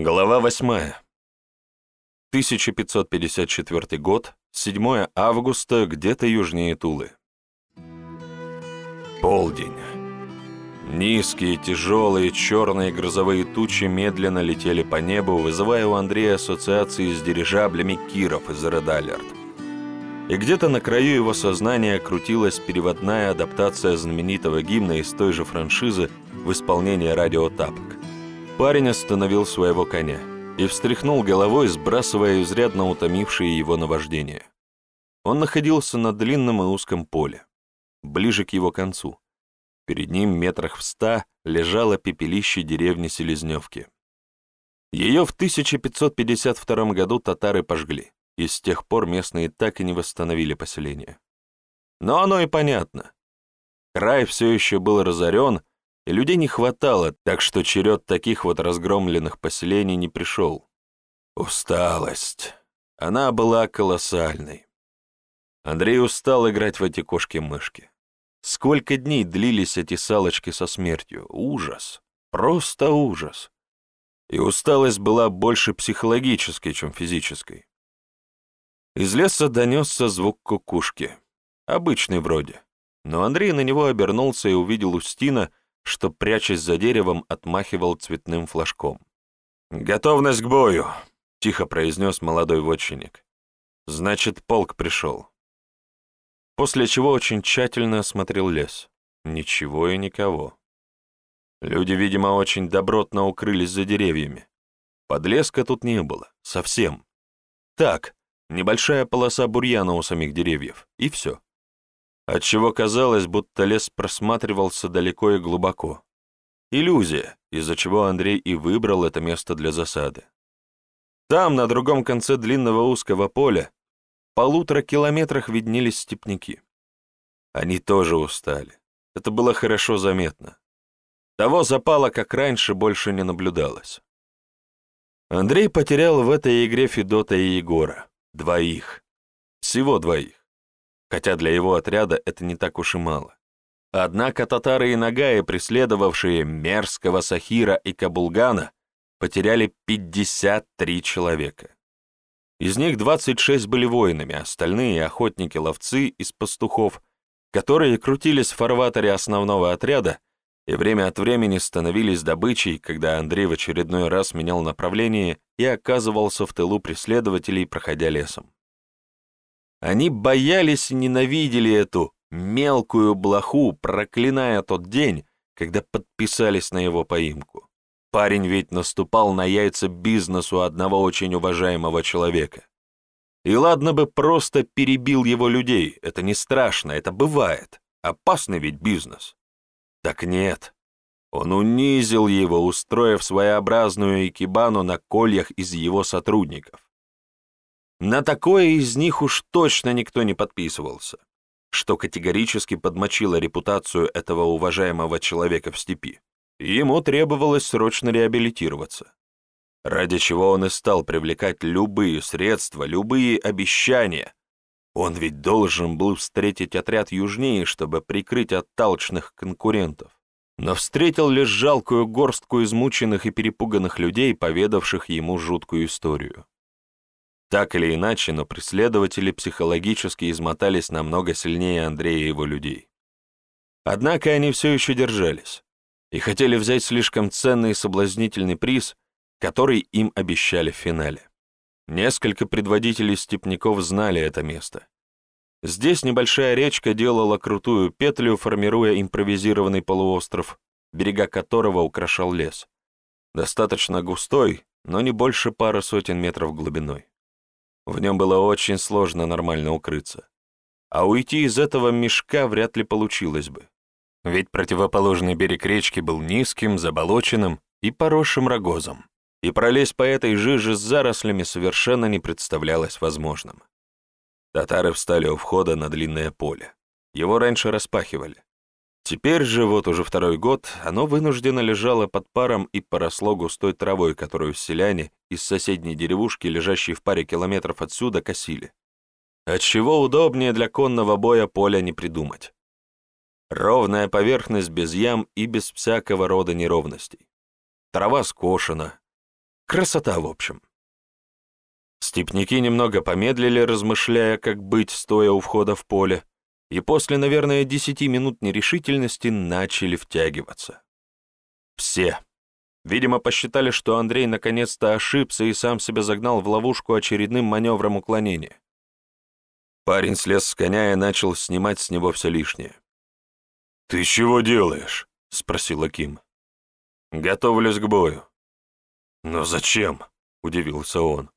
Глава 8. 1554 год, 7 августа, где-то южнее Тулы. Полдень. Низкие, тяжелые, черные грозовые тучи медленно летели по небу, вызывая у Андрея ассоциации с дирижаблями Киров из Red. И где-то на краю его сознания крутилась переводная адаптация знаменитого гимна из той же франшизы в исполнении радиотапок. Парень остановил своего коня и встряхнул головой, сбрасывая изрядно утомившие его наваждение. Он находился на длинном и узком поле, ближе к его концу. Перед ним метрах в ста лежало пепелище деревни Селезневки. Ее в 1552 году татары пожгли, и с тех пор местные так и не восстановили поселение. Но оно и понятно. Край все еще был разорен, людей не хватало, так что черед таких вот разгромленных поселений не пришел. Усталость. Она была колоссальной. Андрей устал играть в эти кошки-мышки. Сколько дней длились эти салочки со смертью? Ужас. Просто ужас. И усталость была больше психологической, чем физической. Из леса донесся звук кукушки. Обычный вроде. Но Андрей на него обернулся и увидел Устина, что, прячась за деревом, отмахивал цветным флажком. «Готовность к бою!» — тихо произнес молодой вотчинник. «Значит, полк пришел». После чего очень тщательно осмотрел лес. Ничего и никого. Люди, видимо, очень добротно укрылись за деревьями. Подлеска тут не было, совсем. Так, небольшая полоса бурьяна у самих деревьев, и все отчего казалось, будто лес просматривался далеко и глубоко. Иллюзия, из-за чего Андрей и выбрал это место для засады. Там, на другом конце длинного узкого поля, в полутора километрах виднелись степняки. Они тоже устали. Это было хорошо заметно. Того запала, как раньше, больше не наблюдалось. Андрей потерял в этой игре Федота и Егора. Двоих. Всего двоих хотя для его отряда это не так уж и мало. Однако татары и нагаи, преследовавшие Мерского, Сахира и Кабулгана, потеряли 53 человека. Из них 26 были воинами, остальные — охотники-ловцы из пастухов, которые крутились в фарватере основного отряда и время от времени становились добычей, когда Андрей в очередной раз менял направление и оказывался в тылу преследователей, проходя лесом. Они боялись и ненавидели эту мелкую блоху, проклиная тот день, когда подписались на его поимку. Парень ведь наступал на яйца бизнесу одного очень уважаемого человека. И ладно бы просто перебил его людей, это не страшно, это бывает. Опасный ведь бизнес. Так нет. Он унизил его, устроив своеобразную экибану на кольях из его сотрудников. На такое из них уж точно никто не подписывался, что категорически подмочило репутацию этого уважаемого человека в степи. Ему требовалось срочно реабилитироваться, ради чего он и стал привлекать любые средства, любые обещания. Он ведь должен был встретить отряд южнее, чтобы прикрыть от толчных конкурентов но встретил лишь жалкую горстку измученных и перепуганных людей, поведавших ему жуткую историю. Так или иначе, но преследователи психологически измотались намного сильнее Андрея и его людей. Однако они все еще держались и хотели взять слишком ценный и соблазнительный приз, который им обещали в финале. Несколько предводителей степняков знали это место. Здесь небольшая речка делала крутую петлю, формируя импровизированный полуостров, берега которого украшал лес. Достаточно густой, но не больше пары сотен метров глубиной. В нем было очень сложно нормально укрыться. А уйти из этого мешка вряд ли получилось бы. Ведь противоположный берег речки был низким, заболоченным и поросшим рогозом, и пролезть по этой жиже с зарослями совершенно не представлялось возможным. Татары встали у входа на длинное поле. Его раньше распахивали. Теперь же, вот уже второй год, оно вынужденно лежало под паром и поросло густой травой, которую селяне из соседней деревушки, лежащей в паре километров отсюда, косили. Отчего удобнее для конного боя поля не придумать. Ровная поверхность без ям и без всякого рода неровностей. Трава скошена. Красота, в общем. Степники немного помедлили, размышляя, как быть, стоя у входа в поле, и после, наверное, десяти минут нерешительности начали втягиваться. Все. Видимо, посчитали, что Андрей наконец-то ошибся и сам себя загнал в ловушку очередным маневром уклонения. Парень слез с коня и начал снимать с него все лишнее. «Ты чего делаешь?» — спросил Аким. «Готовлюсь к бою». «Но зачем?» — удивился он.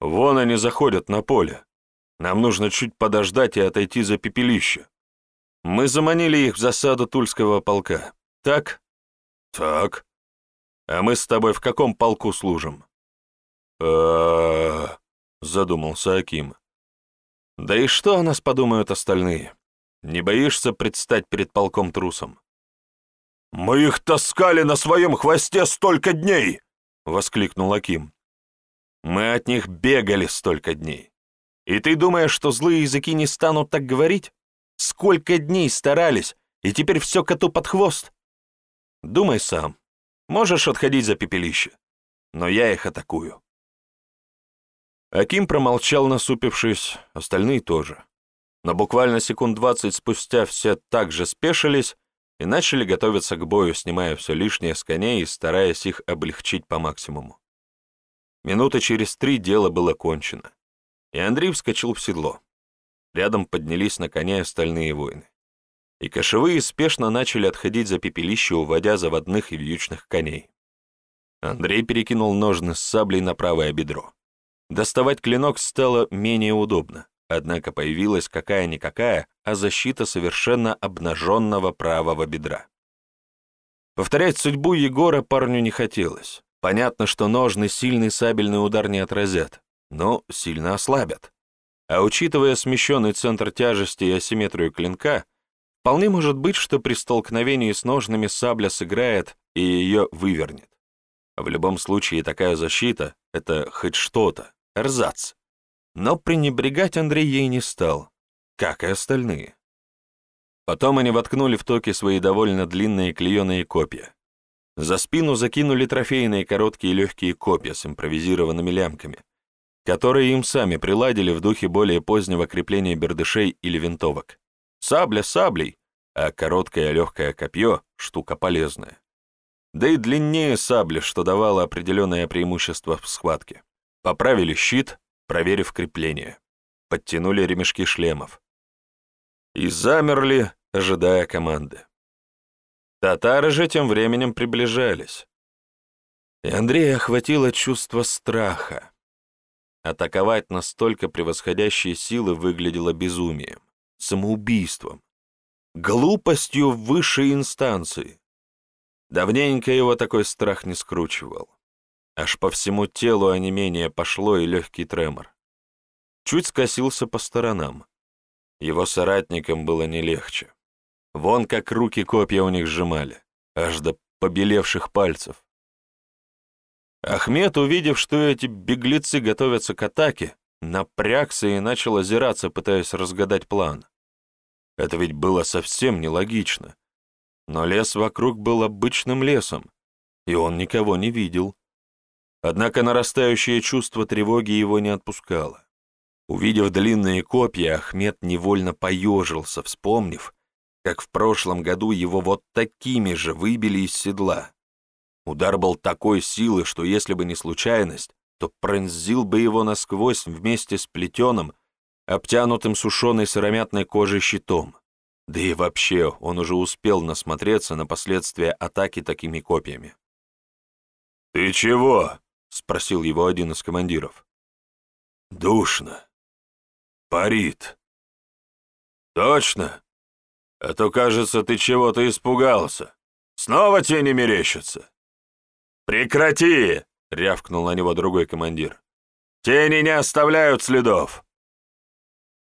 «Вон они заходят на поле. Нам нужно чуть подождать и отойти за пепелище. Мы заманили их в засаду Тульского полка. Так?» «Так. А мы с тобой в каком полку служим?» «А-а-а», задумался Аким. «Да и что о нас подумают остальные? Не боишься предстать перед полком трусом?» «Мы их таскали на своем хвосте столько дней!» — воскликнул Аким. «Мы от них бегали столько дней. И ты думаешь, что злые языки не станут так говорить? Сколько дней старались, и теперь все коту под хвост? Думай сам. Можешь отходить за пепелище. Но я их атакую». Аким промолчал, насупившись, остальные тоже. Но буквально секунд двадцать спустя все так же спешились и начали готовиться к бою, снимая все лишнее с коней и стараясь их облегчить по максимуму. Минуты через три дело было кончено, и Андрей вскочил в седло. Рядом поднялись на коня остальные воины. И кошевые спешно начали отходить за пепелище, уводя заводных и вьючных коней. Андрей перекинул ножны с саблей на правое бедро. Доставать клинок стало менее удобно, однако появилась какая-никакая, а защита совершенно обнаженного правого бедра. Повторять судьбу Егора парню не хотелось. Понятно, что ножны сильный сабельный удар не отразят, но сильно ослабят. А учитывая смещенный центр тяжести и асимметрию клинка, вполне может быть, что при столкновении с ножными сабля сыграет и ее вывернет. В любом случае такая защита — это хоть что-то, Эрзац. Но пренебрегать Андрей ей не стал, как и остальные. Потом они воткнули в токи свои довольно длинные клееные копья. За спину закинули трофейные короткие легкие копья с импровизированными лямками, которые им сами приладили в духе более позднего крепления бердышей или винтовок. Сабля саблей, а короткое легкое копье — штука полезная. Да и длиннее сабли, что давало определенное преимущество в схватке. Поправили щит, проверив крепление. Подтянули ремешки шлемов. И замерли, ожидая команды. Татары же тем временем приближались. И Андрея охватило чувство страха. Атаковать настолько превосходящие силы выглядело безумием, самоубийством, глупостью высшей инстанции. Давненько его такой страх не скручивал. Аж по всему телу онемение пошло и легкий тремор. Чуть скосился по сторонам. Его соратникам было не легче. Вон как руки копья у них сжимали, аж до побелевших пальцев. Ахмед, увидев, что эти беглецы готовятся к атаке, напрягся и начал озираться, пытаясь разгадать план. Это ведь было совсем нелогично. Но лес вокруг был обычным лесом, и он никого не видел. Однако нарастающее чувство тревоги его не отпускало. Увидев длинные копья, Ахмед невольно поежился, вспомнив, как в прошлом году его вот такими же выбили из седла. Удар был такой силы, что если бы не случайность, то пронзил бы его насквозь вместе с плетеным, обтянутым сушеной сыромятной кожей щитом. Да и вообще, он уже успел насмотреться на последствия атаки такими копьями. «Ты чего?» — спросил его один из командиров. «Душно. Парит». «Точно? А то, кажется, ты чего-то испугался. Снова тени мерещатся». «Прекрати!» — рявкнул на него другой командир. «Тени не оставляют следов».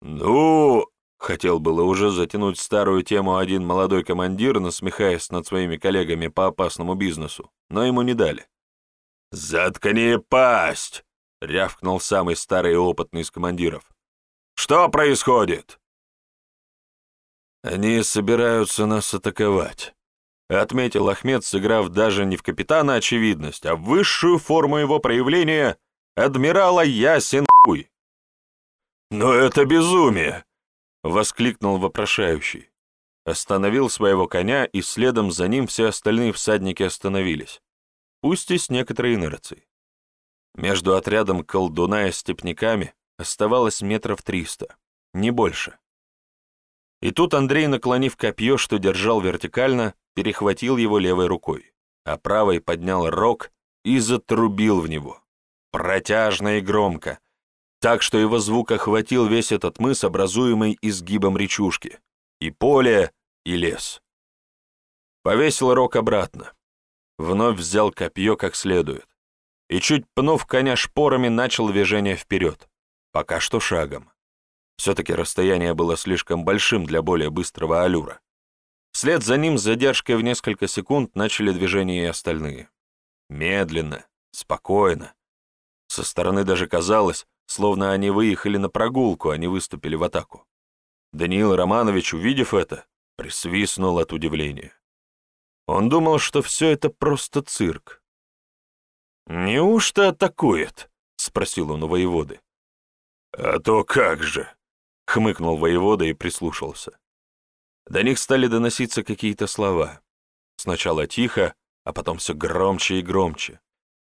«Ну...» — хотел было уже затянуть старую тему один молодой командир, насмехаясь над своими коллегами по опасному бизнесу, но ему не дали. «Заткни пасть!» — рявкнул самый старый и опытный из командиров. «Что происходит?» «Они собираются нас атаковать», — отметил Ахмед, сыграв даже не в капитана очевидность, а в высшую форму его проявления адмирала Ясен хуй. «Но это безумие!» — воскликнул вопрошающий. Остановил своего коня, и следом за ним все остальные всадники остановились, пусть и с некоторой инерцией. Между отрядом колдуна и степняками оставалось метров триста, не больше. И тут Андрей, наклонив копье, что держал вертикально, перехватил его левой рукой, а правой поднял рог и затрубил в него. Протяжно и громко, так что его звук охватил весь этот мыс, образуемый изгибом речушки, и поле, и лес. Повесил рог обратно, вновь взял копье как следует, и, чуть пнув коня шпорами, начал движение вперед, пока что шагом. Все-таки расстояние было слишком большим для более быстрого аллюра. Вслед за ним с задержкой в несколько секунд начали движение и остальные. Медленно, спокойно. Со стороны даже казалось, словно они выехали на прогулку, а не выступили в атаку. Даниил Романович, увидев это, присвистнул от удивления. Он думал, что все это просто цирк. «Неужто атакует?» — спросил он у воеводы. «А то как же!» — хмыкнул воевода и прислушался. До них стали доноситься какие-то слова. Сначала тихо, а потом все громче и громче.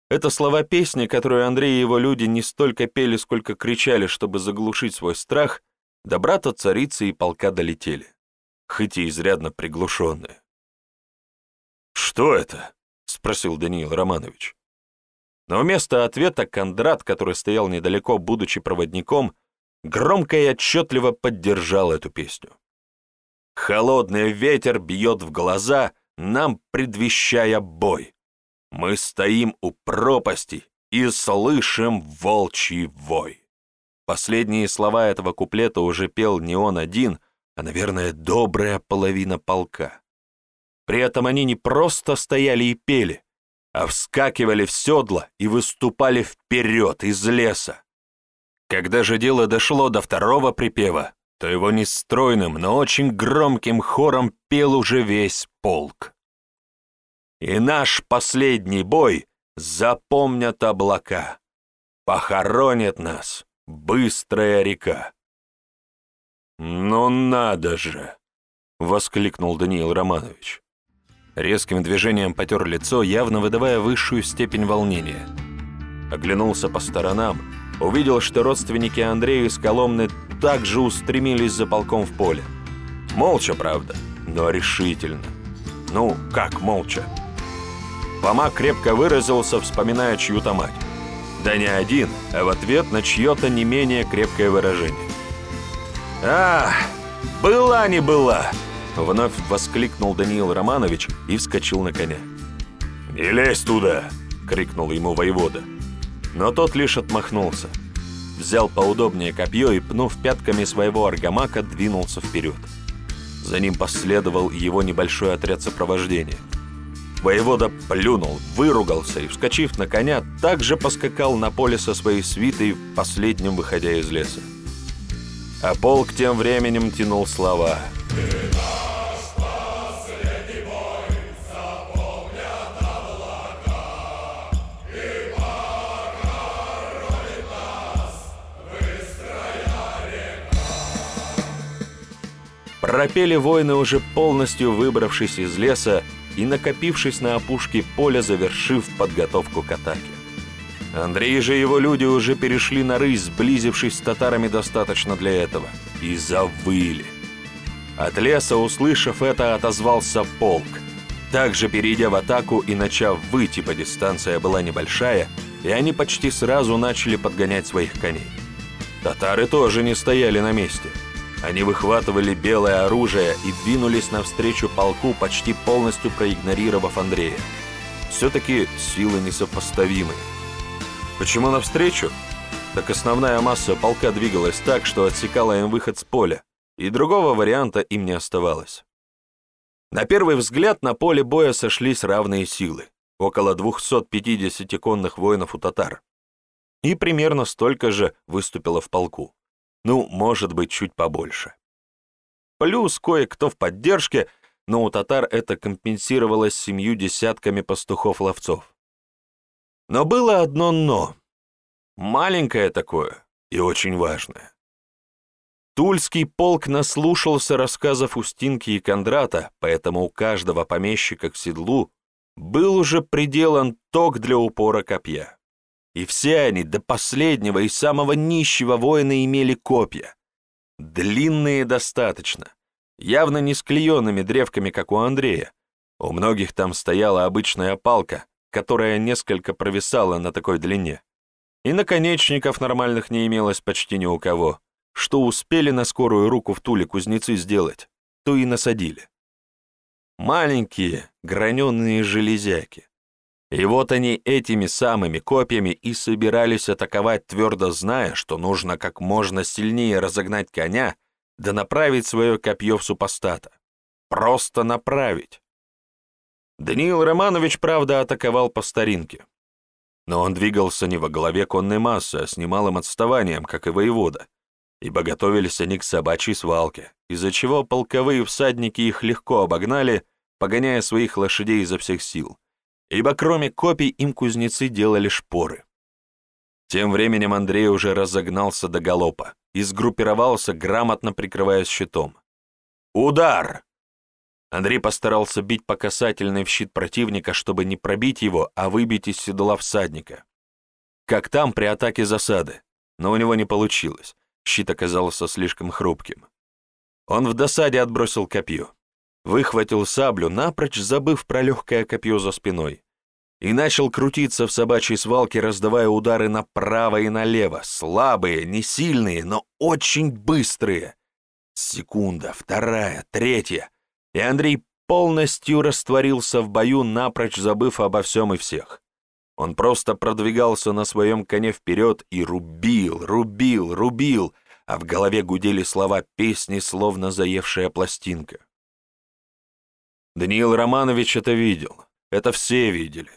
Это слова песни, которую Андрей и его люди не столько пели, сколько кричали, чтобы заглушить свой страх, до брата царицы и полка долетели, хоть и изрядно приглушенные. «Что это?» — спросил Даниил Романович. Но вместо ответа Кондрат, который стоял недалеко, будучи проводником, громко и отчетливо поддержал эту песню. «Холодный ветер бьет в глаза, нам предвещая бой. Мы стоим у пропасти и слышим волчий вой». Последние слова этого куплета уже пел не он один, а, наверное, добрая половина полка. При этом они не просто стояли и пели, а вскакивали в седла и выступали вперед из леса. Когда же дело дошло до второго припева, то его нестройным, но очень громким хором пел уже весь полк. И наш последний бой запомнят облака, похоронит нас быстрая река. «Ну надо же!» — воскликнул Даниил Романович. Резким движением потер лицо, явно выдавая высшую степень волнения. Оглянулся по сторонам, увидел, что родственники Андрея из Коломны также устремились за полком в поле. Молча, правда, но решительно. Ну, как молча? Фома крепко выразился, вспоминая чью-то мать. Да не один, а в ответ на чье-то не менее крепкое выражение. «А, была не была!» Вновь воскликнул Даниил Романович и вскочил на коня. «Не лезь туда!» — крикнул ему воевода. Но тот лишь отмахнулся. Взял поудобнее копье и, пнув пятками своего аргамака, двинулся вперед. За ним последовал его небольшой отряд сопровождения. Воевода плюнул, выругался и, вскочив на коня, также поскакал на поле со своей свитой, последним выходя из леса. А полк тем временем тянул слова «Ты Пропели воины, уже полностью выбравшись из леса и накопившись на опушке поля, завершив подготовку к атаке. Андрей же и его люди уже перешли на рысь, сблизившись с татарами достаточно для этого, и завыли. От леса, услышав это, отозвался полк. Также перейдя в атаку и начав выйти, по дистанция была небольшая, и они почти сразу начали подгонять своих коней. Татары тоже не стояли на месте – они выхватывали белое оружие и двинулись навстречу полку, почти полностью проигнорировав Андрея. Все-таки силы несопоставимы. Почему навстречу? Так основная масса полка двигалась так, что отсекала им выход с поля, и другого варианта им не оставалось. На первый взгляд на поле боя сошлись равные силы, около 250 конных воинов у татар, и примерно столько же выступило в полку. Ну, может быть, чуть побольше. Плюс кое-кто в поддержке, но у татар это компенсировалось семью десятками пастухов-ловцов. Но было одно «но». Маленькое такое и очень важное. Тульский полк наслушался рассказов Устинки и Кондрата, поэтому у каждого помещика к седлу был уже приделан ток для упора копья. И все они до последнего и самого нищего воина имели копья. Длинные достаточно, явно не с клеенными древками, как у Андрея. У многих там стояла обычная палка, которая несколько провисала на такой длине. И наконечников нормальных не имелось почти ни у кого. Что успели на скорую руку в Туле кузнецы сделать, то и насадили. Маленькие, граненые железяки. И вот они этими самыми копьями и собирались атаковать, твердо зная, что нужно как можно сильнее разогнать коня, да направить свое копье в супостата. Просто направить. Даниил Романович, правда, атаковал по старинке. Но он двигался не во главе конной массы, а с немалым отставанием, как и воевода, ибо готовились они к собачьей свалке, из-за чего полковые всадники их легко обогнали, погоняя своих лошадей изо всех сил, ибо кроме копий им кузнецы делали шпоры. Тем временем Андрей уже разогнался до галопа и сгруппировался, грамотно прикрываясь щитом. «Удар!» Андрей постарался бить по касательной в щит противника, чтобы не пробить его, а выбить из седла всадника. Как там при атаке засады, но у него не получилось, щит оказался слишком хрупким. Он в досаде отбросил копье, выхватил саблю, напрочь забыв про легкое копье за спиной, и начал крутиться в собачьей свалке, раздавая удары направо и налево, слабые, не сильные, но очень быстрые. Секунда, вторая, третья — и Андрей полностью растворился в бою, напрочь забыв обо всем и всех. Он просто продвигался на своем коне вперед и рубил, рубил, рубил, а в голове гудели слова песни, словно заевшая пластинка. Даниил Романович это видел, это все видели.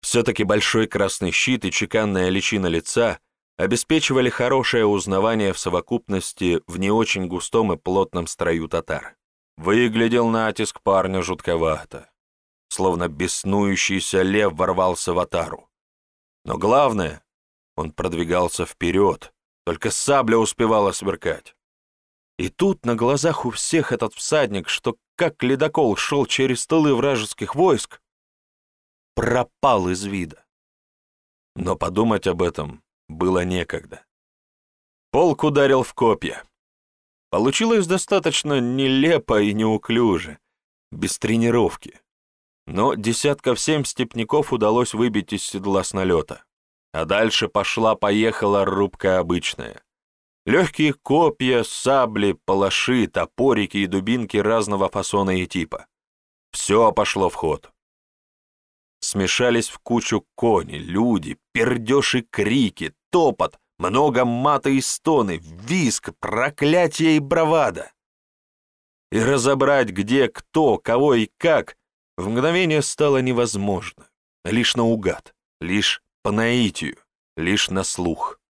Все-таки большой красный щит и чеканная личина лица обеспечивали хорошее узнавание в совокупности в не очень густом и плотном строю татар. Выглядел натиск парня жутковато, словно беснующийся лев ворвался в атару. Но главное, он продвигался вперед, только сабля успевала сверкать. И тут на глазах у всех этот всадник, что как ледокол шел через тылы вражеских войск, пропал из вида. Но подумать об этом было некогда. Полк ударил в копья. Получилось достаточно нелепо и неуклюже, без тренировки. Но десятков семь степняков удалось выбить из седла с налета. А дальше пошла-поехала рубка обычная. Легкие копья, сабли, палаши, топорики и дубинки разного фасона и типа. Все пошло в ход. Смешались в кучу кони, люди, пердеж и крики, топот, много мата и стоны, виск, проклятие и бравада. И разобрать, где, кто, кого и как, в мгновение стало невозможно. Лишь наугад, лишь по наитию, лишь на слух.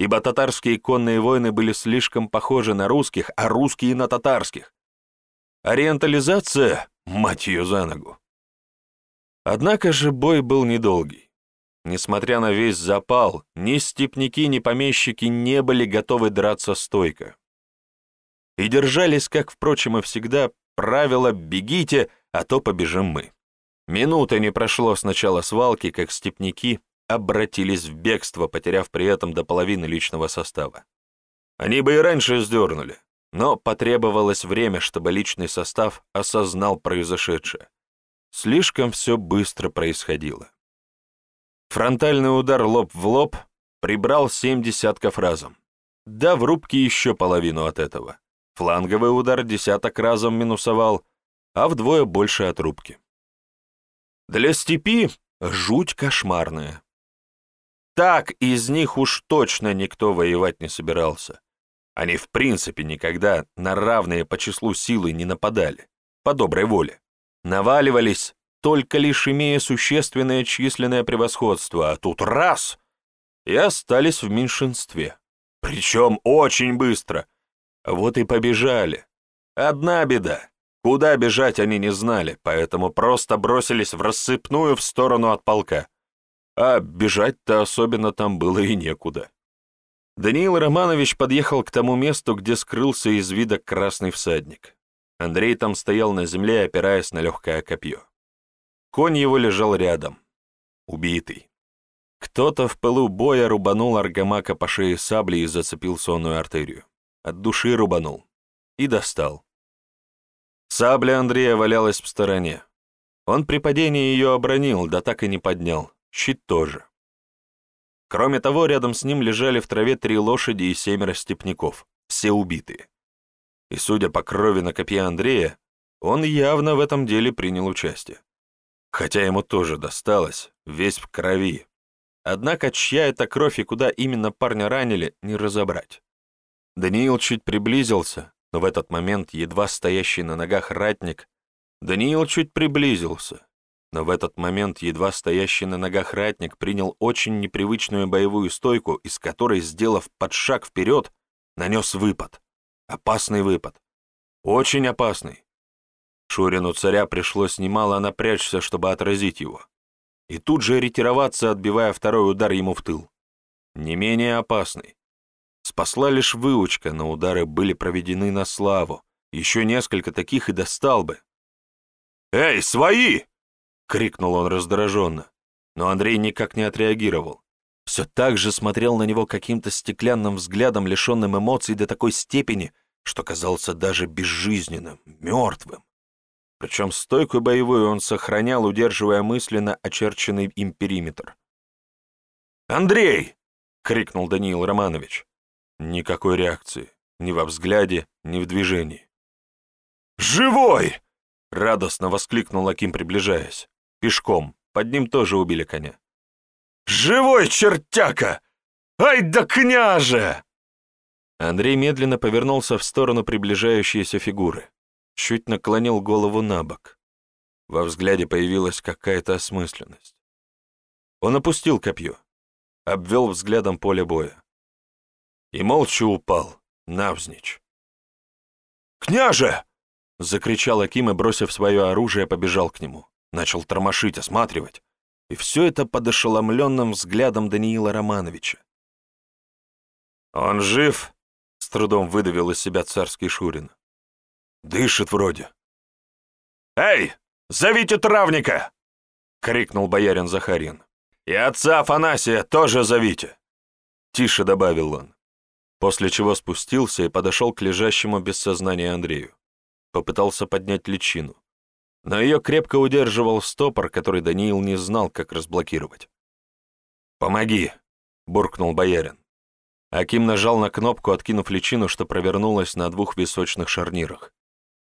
Ибо татарские конные войны были слишком похожи на русских, а русские на татарских. Ориентализация, мать ее за ногу. Однако же бой был недолгий. Несмотря на весь запал, ни степняки, ни помещики не были готовы драться стойко. И держались, как, впрочем, и всегда, правило «бегите, а то побежим мы». Минуты не прошло с начала свалки, как степняки обратились в бегство, потеряв при этом до половины личного состава. Они бы и раньше сдернули, но потребовалось время, чтобы личный состав осознал произошедшее. Слишком все быстро происходило. Фронтальный удар лоб в лоб прибрал семь десятков разом. Да, в рубке еще половину от этого. Фланговый удар десяток разом минусовал, а вдвое больше от рубки. Для степи жуть кошмарная. Так из них уж точно никто воевать не собирался. Они в принципе никогда на равные по числу силы не нападали, по доброй воле. Наваливались, только лишь имея существенное численное превосходство, а тут раз — и остались в меньшинстве. Причем очень быстро. Вот и побежали. Одна беда. Куда бежать они не знали, поэтому просто бросились в рассыпную в сторону от полка. А бежать-то особенно там было и некуда. Даниил Романович подъехал к тому месту, где скрылся из вида красный всадник. Андрей там стоял на земле, опираясь на легкое копье. Конь его лежал рядом, убитый. Кто-то в пылу боя рубанул аргамака по шее саблей и зацепил сонную артерию. От души рубанул. И достал. Сабля Андрея валялась в стороне. Он при падении ее обронил, да так и не поднял. Щит тоже. Кроме того, рядом с ним лежали в траве три лошади и семеро степняков, все убитые. И, судя по крови на копье Андрея, он явно в этом деле принял участие. Хотя ему тоже досталось, весь в крови. Однако чья это кровь и куда именно парня ранили, не разобрать. Даниил чуть приблизился, но в этот момент едва стоящий на ногах ратник Даниил чуть приблизился, но в этот момент едва стоящий на ногах ратник принял очень непривычную боевую стойку, из которой, сделав подшаг вперед, нанес выпад. Опасный выпад. Очень опасный. Шурину царя пришлось немало напрячься, чтобы отразить его. И тут же ретироваться, отбивая второй удар ему в тыл. Не менее опасный. Спасла лишь выучка, но удары были проведены на славу. Еще несколько таких и достал бы. «Эй, свои!» Крикнул он раздраженно, но Андрей никак не отреагировал. Все так же смотрел на него каким-то стеклянным взглядом, лишенным эмоций до такой степени, что казался даже безжизненным, мертвым. Причем стойкую боевую он сохранял, удерживая мысленно очерченный им периметр. «Андрей!» — крикнул Даниил Романович. Никакой реакции, ни во взгляде, ни в движении. «Живой!» — радостно воскликнул Аким, приближаясь. Пешком. Под ним тоже убили коня. «Живой чертяка! Ай да княже!» Андрей медленно повернулся в сторону приближающейся фигуры. Чуть наклонил голову на бок. Во взгляде появилась какая-то осмысленность. Он опустил копье, обвел взглядом поле боя. И молча упал, навзничь. «Княже!» — закричал Аким и, бросив свое оружие, побежал к нему начал тормошить, осматривать. И все это под ошеломленным взглядом Даниила Романовича. «Он жив?» — с трудом выдавил из себя царский Шурин. «Дышит вроде». «Эй, зовите травника!» — крикнул боярин Захарин. «И отца Афанасия тоже зовите!» Тише добавил он, после чего спустился и подошел к лежащему без сознания Андрею. Попытался поднять личину но ее крепко удерживал стопор, который Даниил не знал, как разблокировать. «Помоги!» — буркнул боярин. Аким нажал на кнопку, откинув личину, что провернулась на двух височных шарнирах.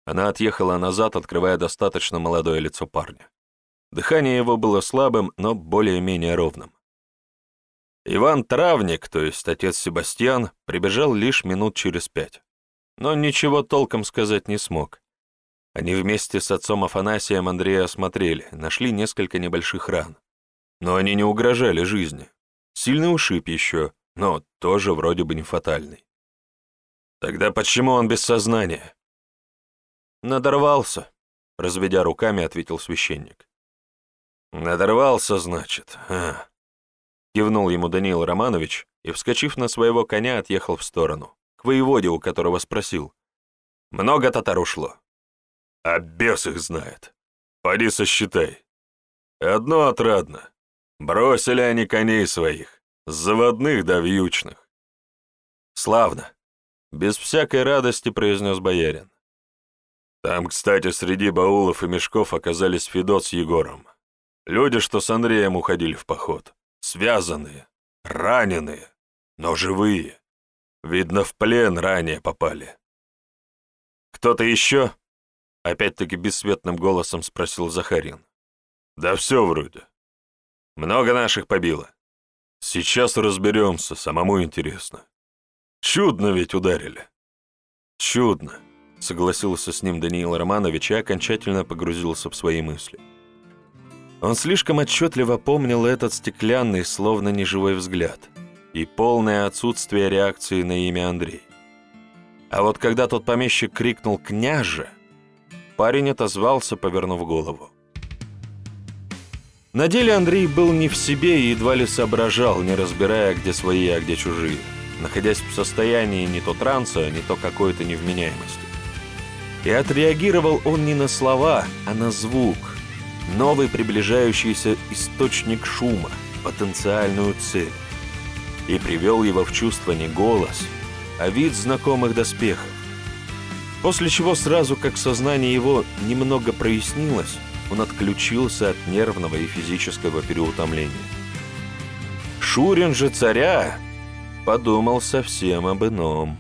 Она отъехала назад, открывая достаточно молодое лицо парня. Дыхание его было слабым, но более-менее ровным. Иван Травник, то есть отец Себастьян, прибежал лишь минут через пять. Но ничего толком сказать не смог. Они вместе с отцом Афанасием Андрея осмотрели, нашли несколько небольших ран. Но они не угрожали жизни. Сильный ушиб еще, но тоже вроде бы не фатальный. Тогда почему он без сознания? Надорвался, разведя руками, ответил священник. Надорвался, значит. А. Кивнул ему Даниил Романович и, вскочив на своего коня, отъехал в сторону, к воеводе, у которого спросил. Много татар ушло? А бес их знает. Поди сосчитай. Одно отрадно. Бросили они коней своих, заводных да вьючных. Славно. Без всякой радости произнес боярин. Там, кстати, среди баулов и мешков оказались Федот с Егором. Люди, что с Андреем уходили в поход. Связанные, раненые, но живые. Видно, в плен ранее попали. Кто-то еще? Опять-таки бесцветным голосом спросил Захарин. Да все вроде. Много наших побило. Сейчас разберемся, самому интересно. Чудно ведь ударили. Чудно, согласился с ним Даниил Романович и окончательно погрузился в свои мысли. Он слишком отчетливо помнил этот стеклянный, словно неживой взгляд и полное отсутствие реакции на имя Андрей. А вот когда тот помещик крикнул «Княже!», парень отозвался, повернув голову. На деле Андрей был не в себе и едва ли соображал, не разбирая, где свои, а где чужие, находясь в состоянии не то транса, не то какой-то невменяемости. И отреагировал он не на слова, а на звук. Новый приближающийся источник шума, потенциальную цель. И привел его в чувство не голос, а вид знакомых доспехов. После чего сразу, как сознание его немного прояснилось, он отключился от нервного и физического переутомления. Шурин же царя подумал совсем об ином.